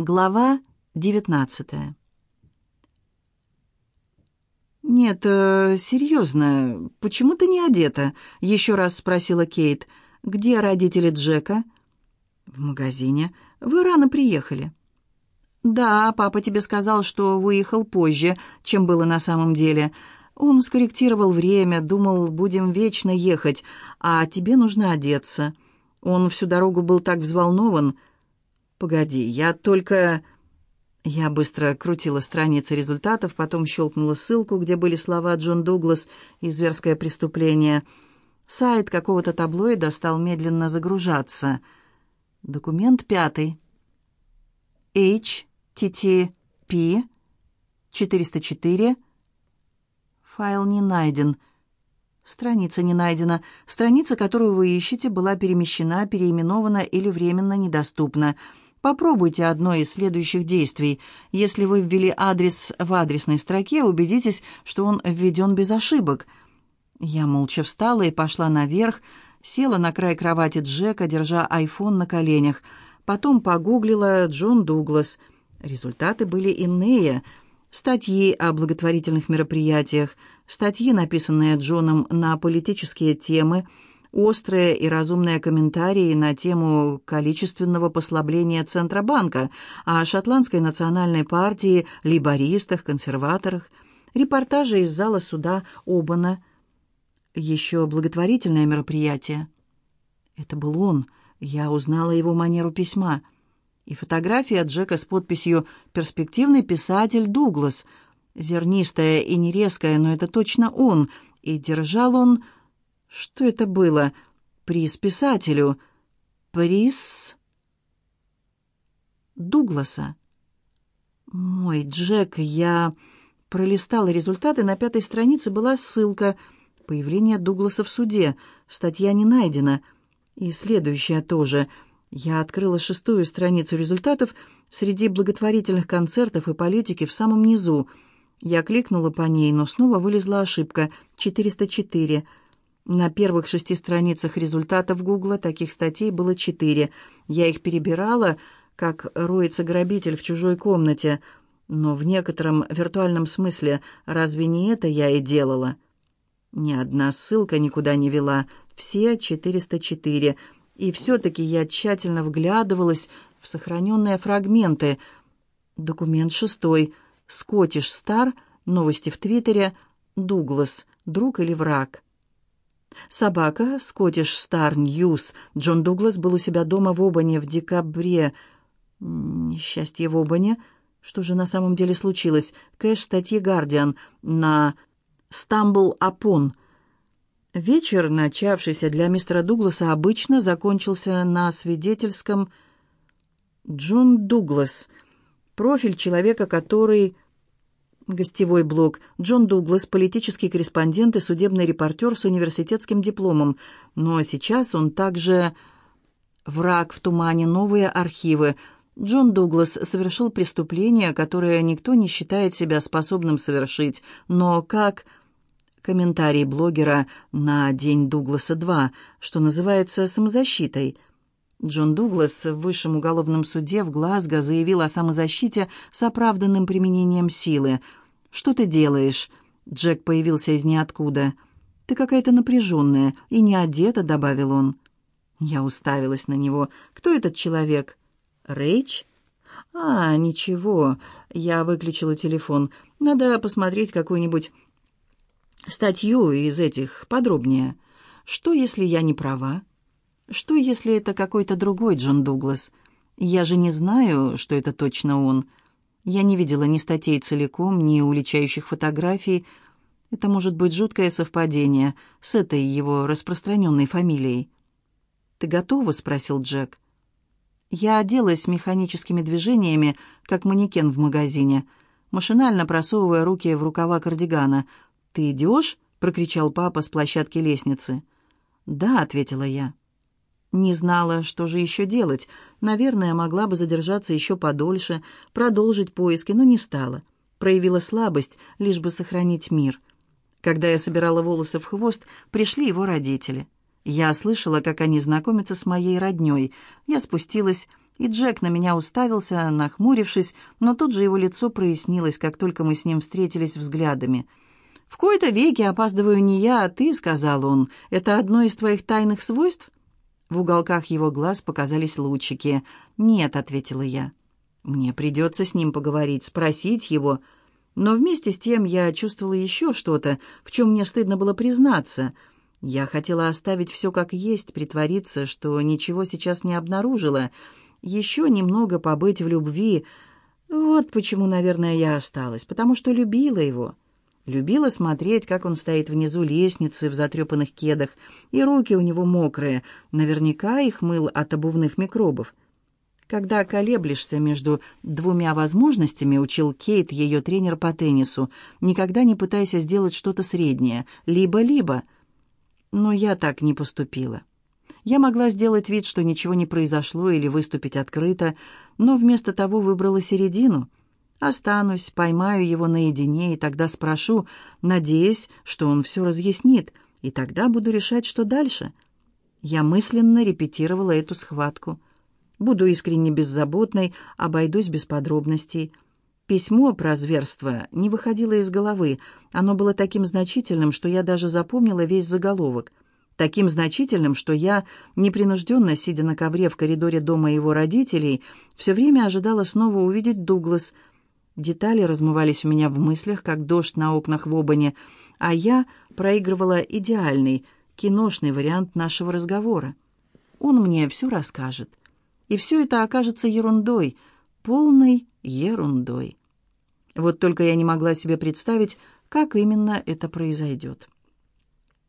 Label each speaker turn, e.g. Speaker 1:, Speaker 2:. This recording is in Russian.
Speaker 1: Глава девятнадцатая. «Нет, э, серьезно, почему ты не одета?» — еще раз спросила Кейт. «Где родители Джека?» «В магазине. Вы рано приехали». «Да, папа тебе сказал, что выехал позже, чем было на самом деле. Он скорректировал время, думал, будем вечно ехать, а тебе нужно одеться. Он всю дорогу был так взволнован». «Погоди, я только...» Я быстро крутила страницы результатов, потом щелкнула ссылку, где были слова «Джон Дуглас» и «Зверское преступление». Сайт какого-то таблоида стал медленно загружаться. Документ пятый. HTTP 404. Файл не найден. Страница не найдена. Страница, которую вы ищете, была перемещена, переименована или временно недоступна. Попробуйте одно из следующих действий. Если вы ввели адрес в адресной строке, убедитесь, что он введен без ошибок. Я молча встала и пошла наверх, села на край кровати Джека, держа айфон на коленях. Потом погуглила Джон Дуглас. Результаты были иные. Статьи о благотворительных мероприятиях, статьи, написанные Джоном на политические темы – острые и разумные комментарии на тему количественного послабления Центробанка, о шотландской национальной партии, либористах, консерваторах, репортажи из зала суда Обана, еще благотворительное мероприятие. Это был он, я узнала его манеру письма. И фотография Джека с подписью «Перспективный писатель Дуглас», зернистая и нерезкая, но это точно он, и держал он что это было? Приз писателю. Приз Дугласа. Мой Джек, я пролистала результаты. На пятой странице была ссылка. Появление Дугласа в суде. Статья не найдена. И следующая тоже. Я открыла шестую страницу результатов среди благотворительных концертов и политики в самом низу. Я кликнула по ней, но снова вылезла ошибка. 404. На первых шести страницах результатов Гугла таких статей было четыре. Я их перебирала, как роется грабитель в чужой комнате. Но в некотором виртуальном смысле разве не это я и делала? Ни одна ссылка никуда не вела. Все 404. И все-таки я тщательно вглядывалась в сохраненные фрагменты. Документ шестой. Scottish Star. Новости в Твиттере. Дуглас. Друг или враг? Собака, Scottish Star News. Джон Дуглас был у себя дома в Обане в декабре. Несчастье в Обане. Что же на самом деле случилось? Кэш статьи «Гардиан» на «Стамбул Апон». Вечер, начавшийся для мистера Дугласа, обычно закончился на свидетельском «Джон Дуглас». Профиль человека, который Гостевой блог. Джон Дуглас, политический корреспондент и судебный репортер с университетским дипломом. Но сейчас он также враг в тумане, новые архивы. Джон Дуглас совершил преступление, которое никто не считает себя способным совершить. Но как... Комментарий блогера на День Дугласа-2, что называется самозащитой – Джон Дуглас в Высшем уголовном суде в Глазго заявил о самозащите с оправданным применением силы. «Что ты делаешь?» Джек появился из ниоткуда. «Ты какая-то напряженная и не одета», — добавил он. Я уставилась на него. «Кто этот человек?» «Рэйч?» «А, ничего». Я выключила телефон. «Надо посмотреть какую-нибудь статью из этих подробнее. Что, если я не права?» Что, если это какой-то другой Джон Дуглас? Я же не знаю, что это точно он. Я не видела ни статей целиком, ни уличающих фотографий. Это может быть жуткое совпадение с этой его распространенной фамилией. «Ты готова?» — спросил Джек. Я оделась механическими движениями, как манекен в магазине, машинально просовывая руки в рукава кардигана. «Ты идешь?» — прокричал папа с площадки лестницы. «Да», — ответила я. Не знала, что же еще делать. Наверное, могла бы задержаться еще подольше, продолжить поиски, но не стала. Проявила слабость, лишь бы сохранить мир. Когда я собирала волосы в хвост, пришли его родители. Я слышала, как они знакомятся с моей роднёй. Я спустилась, И Джек на меня уставился, нахмурившись, но тут же его лицо прояснилось, как только мы с ним встретились взглядами. «В кои-то веки опаздываю не я, а ты», — сказал он. «Это одно из твоих тайных свойств?» В уголках его глаз показались лучики. «Нет», — ответила я. «Мне придется с ним поговорить, спросить его». Но вместе с тем я чувствовала еще что-то, в чем мне стыдно было признаться. Я хотела оставить все как есть, притвориться, что ничего сейчас не обнаружила, еще немного побыть в любви. Вот почему, наверное, я осталась, потому что любила его. Любила смотреть, как он стоит внизу лестницы в затрепанных кедах, и руки у него мокрые, наверняка их мыл от обувных микробов. Когда колеблешься между двумя возможностями, учил Кейт, ее тренер по теннису, никогда не пытайся сделать что-то среднее, либо-либо. Но я так не поступила. Я могла сделать вид, что ничего не произошло, или выступить открыто, но вместо того выбрала середину. Останусь, поймаю его наедине, и тогда спрошу, надеясь, что он все разъяснит, и тогда буду решать, что дальше. Я мысленно репетировала эту схватку. Буду искренне беззаботной, обойдусь без подробностей. Письмо про зверство не выходило из головы. Оно было таким значительным, что я даже запомнила весь заголовок — таким значительным, что я, непринужденно сидя на ковре в коридоре дома его родителей, все время ожидала снова увидеть Дуглас. Детали размывались у меня в мыслях, как дождь на окнах в Обане, а я проигрывала идеальный, киношный вариант нашего разговора. Он мне все расскажет. И все это окажется ерундой, полной ерундой. Вот только я не могла себе представить, как именно это произойдет.